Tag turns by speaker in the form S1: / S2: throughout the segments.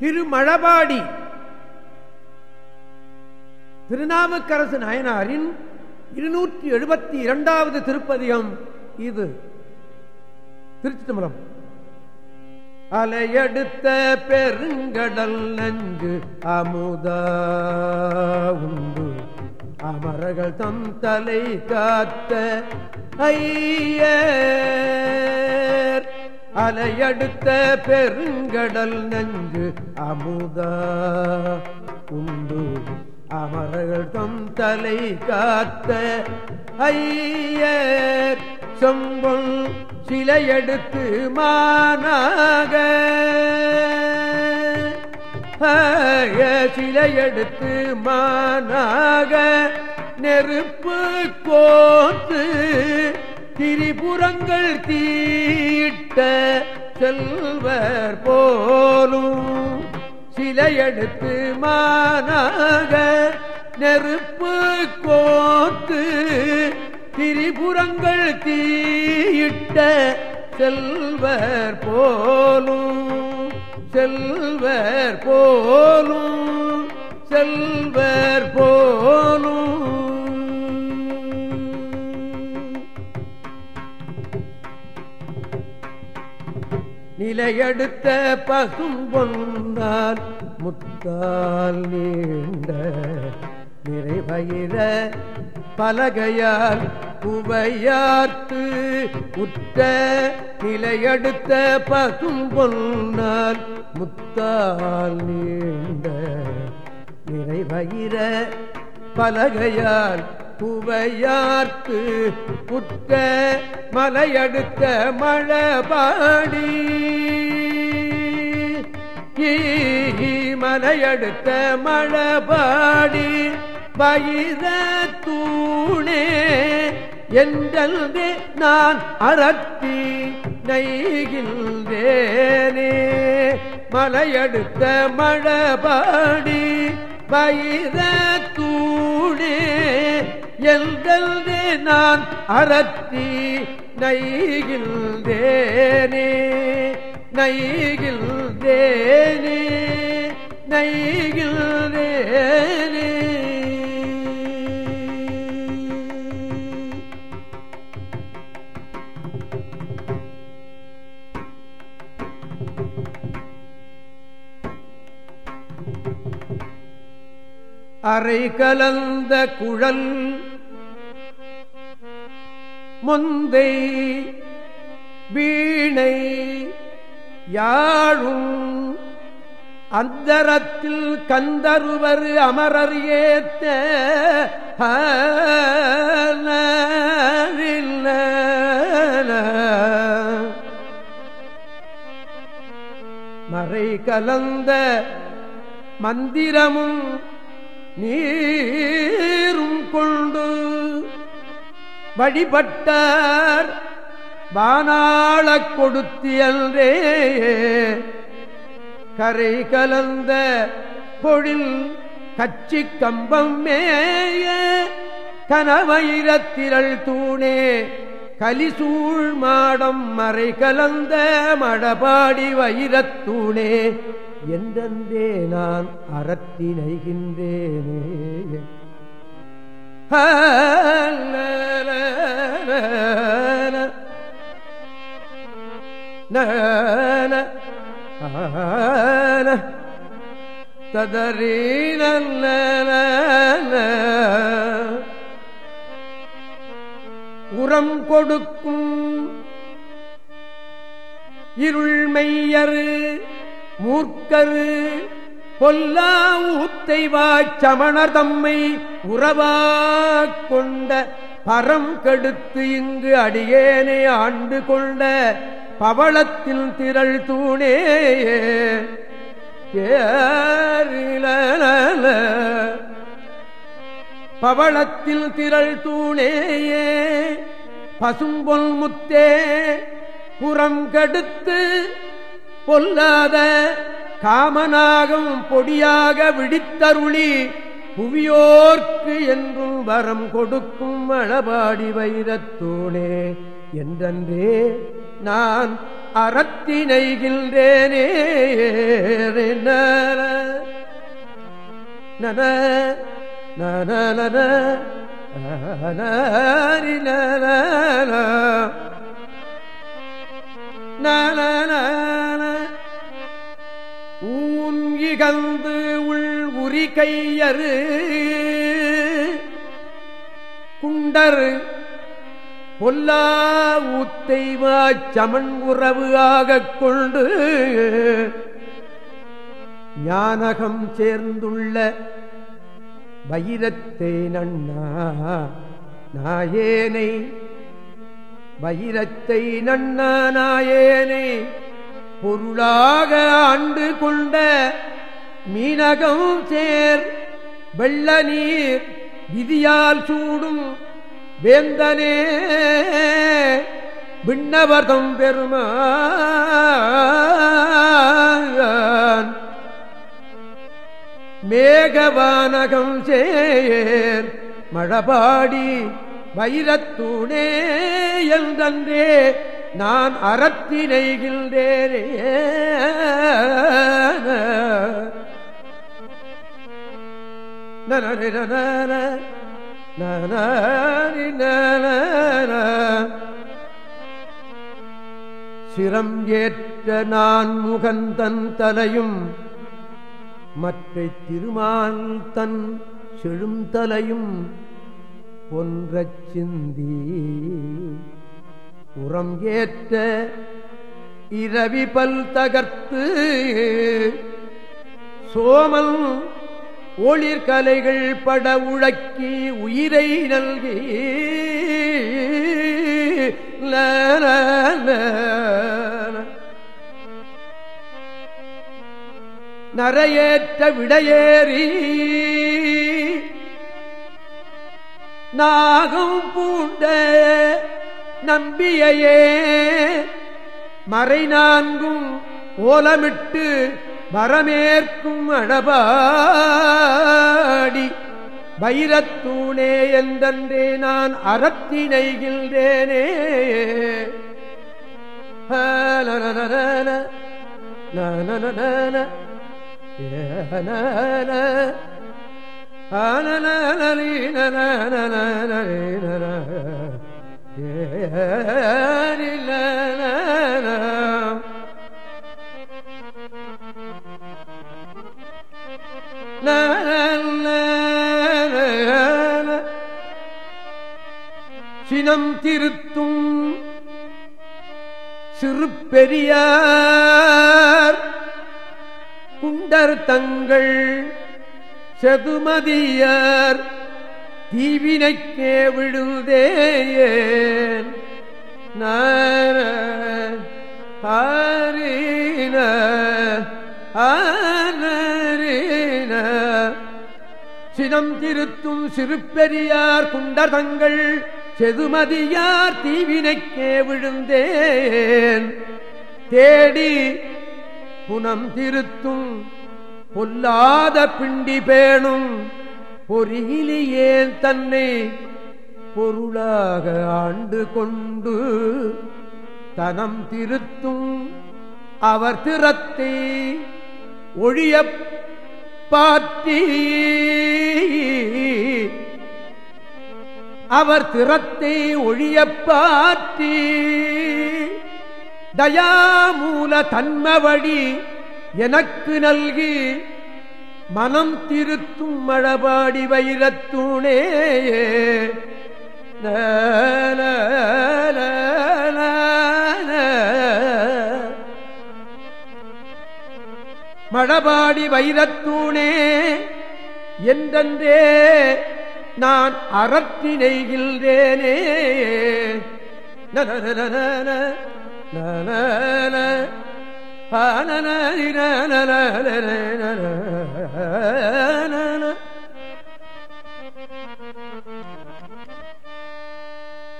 S1: திருமழபாடி. திருநாவுக்கரசு நாயனாரின் இருநூற்றி எழுபத்தி இரண்டாவது திருப்பதிகம் இது. திருச்சி தம்பரம் அலையடுத்த பெருங்கடல் நஞ்சு அமுதா உண்டு. அமரர்கள் தம் தலை காத்த ஐய அலையடுத்த பெருங்கடல் நஞ்சு அமுதா. உண்டு அமரர்கள் தம் தலை காத்த ஐயர். சொம்பொன் சிலையெடுத்து மானாக. சிலையெடுத்து மானாக. நெருப்பு கோத்து திரிபுரங்கள் தீ தீட்ட செல்வர் போலும் சிலையெடுத்து மானாக நெருப்பு கோத்து திரிபுரங்கள் தீயிட்ட செல்வர் போலும் செல்வர் போலும் செல்வர் போலும் நிலையடுத்த பசும் பொன்னால் முத்தால் நீண்ட நிறைவயிர பலகையால் குவையாத்து உற்ற நிலையடுத்த பசும் பொன்னால் முத்தால் நீண்ட நிறைவயிர பலகையால் புவையார்த்து புத்த மலையடுத்த மழபாடி மலையடுத்த மழபாடி பயிர தூணே என்றே நான் அறத்தி நெய்கின்றேனே மலையடுத்த மழபாடி பயிர எங்கள்தே நான் அறத்தி நைகின்றேனே நைகின்றேனே நைகின்றேனே அரை கலந்த குழல் முந்தை வீணை யாழும் அந்தரத்தில் கந்தருவர் அமரர் ஏத்த மறை கலந்த மந்திரமும் நீரும் வழிபட்டார். வானாள கொடுத்தியல்ரே கரை கலந்த பொழில் கச்சி கம்பம் மேய. கனவைரத்திரள் தூணே. கலிசூழ் மாடம் மறை கலந்த மடபாடி வைரத்தூணே என்றே நான் அறத்தினைகின்றேனே. ததறி உரம் கொடுக்கும் இருள்மையரு மூர்க்கரு பொல்லா ஊத்தை வாச்சமணர் தம்மை உறவா கொண்ட பரம் கெடுத்து இங்கு அடியேனே ஆண்டு கொண்ட பவளத்தில் திரள் தூணே. ஏறில பவளத்தில் திரள் தூணேயே. பசும்பொல் முத்தே புறம் கெடுத்து பொல்லாத காமனாகம் பொடியாக விடித்தருளி புவியோர்க்கு என்றும் வரம் கொடுக்கும் மழபாடி வைரத்தூணே என்றன்றே நான் அறத்தினைகின்றேனே நன நன நன ஊன் இகந்து உரி கையறு. குண்டர் பொல்லா ஊத்தைவா சமன் உறவு ஆகக் கொண்டு ஞானகம் சேர்ந்துள்ள வைரத்தை நன்னா நாயேனை. வைரத்தை நன்னா நாயேனை பொருளாக ஆண்டு கொண்ட மீனகம் சேர் வெள்ள நீர் விதியால் சூடும் வேந்தனே விண்ணவர்தம் பெருமான். மேகவானகம் சேர் மழபாடி வைரத்தூணே என்றே நான் அறத்தினைகின்றேனே. சிரம் ஏற்ற நான் முகந்தன் தலையும் மற்ற திருமால் தன் செழுந்தலையும் ஒன்றச் சிந்தி. உரம் ஏற்ற இரவி பல் தகர்த்து சோமல் ஒளிர்கலைகள் பட உழக்கி உயிரை நல்கி. நரையேற்ற விடையேறி. நாகம் பூண்ட நம்பியையே. மறை நான்கும் ஓலமிட்டு வரமேற்கும் அடபாடி வைரத்தூணே எந்தன்றே நான் அறத்தினைகின்றேனே ஏ சினம் திருத்தும் சிறு பெரியார் குண்டர் தங்கள் செதுமதியர். தீவினைக்கே விழுதேயேன் நார ஆரின ஆ சினம் திருத்தும் சிறுபெரியார் குண்டர் தங்கள் செதுமதியார் தீவினைக்கே விழுந்தேன். தேடி புனம் திருத்தும் பொல்லாத பிண்டி பேணும் பொறியிலேன் தன்னை பொருளாக ஆண்டு கொண்டு தனம் திருத்தும் அவர் திறத்தை ஒழியப் பாற்றி அவர் திறத்தை ஒழிய பாற்றி தயாமூல தன்மவழி எனக்கு நல்கி மனம் திருத்தும் மழபாடி வைரத்தூணே. மழபாடி வைரத்தூணே என்றே நான் அறத்தினைகின்றேனே நன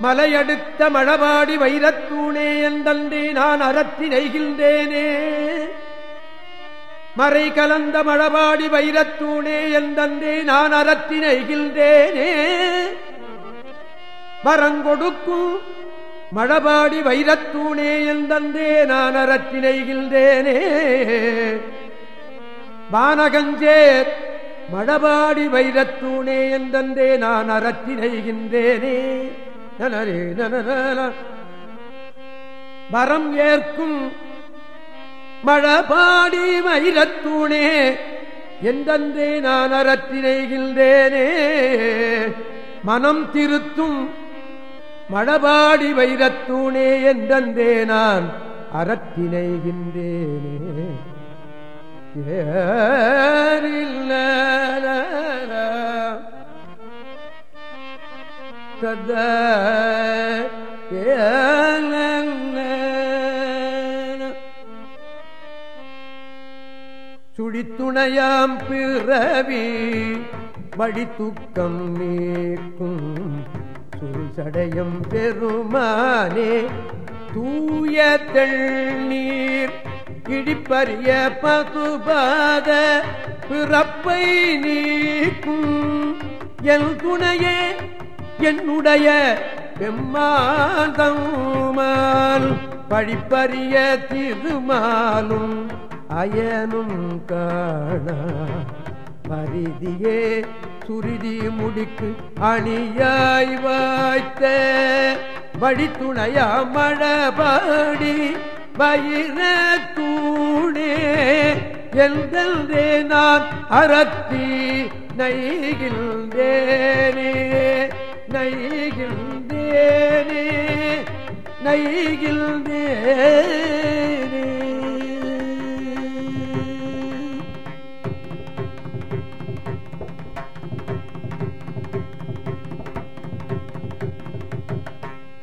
S1: மலையடுத்த மழபாடி வைரத்தூணே என்றே நான் அறத்தி நெய்கின்றேனே மறை கலந்த மழபாடி வைரத்தூணே என்றே நான் அறத்தி நெய்கின்றேனே வரங்கொடுக்கும் மழபாடி வைரத்தூணே என்றே நான் அறத்தி நெய்கின்றேனே வானகஞ்சேர் மழபாடி வைரத்தூணே எந்தன்றே நான் அறத்தினைகின்றேனே. நனரே நனர மரம் ஏற்கும் மழபாடி மயிரத்தூணே எந்தன்றே நான் அறத்தி மனம் திருத்தும் மழபாடி வைரத்தூணே என்றே நான் அறத்தினைகின்றேனே ஏறில்ல தத சுழித்துணையாம் பிறவி வழித்துக்கம் நீக்கும் சுருசடையும் பெருமானே தூய தெள்நீர் இடிப்பறிய பசுபாத பிறப்பை நீக்கும் என் துணையே என்னுடைய பெம்மாதமால் படிப்பறிய திருமாலும் அயனும் காண. பரிதியே சுருதி முடிக்கு அணியாய் வாய்த்த வழித்துணையா மழபாடி பயிர தூணே. எந்தே நான் அறத்தி நைகின்றேனே நைகின்றேனே நைகின்றே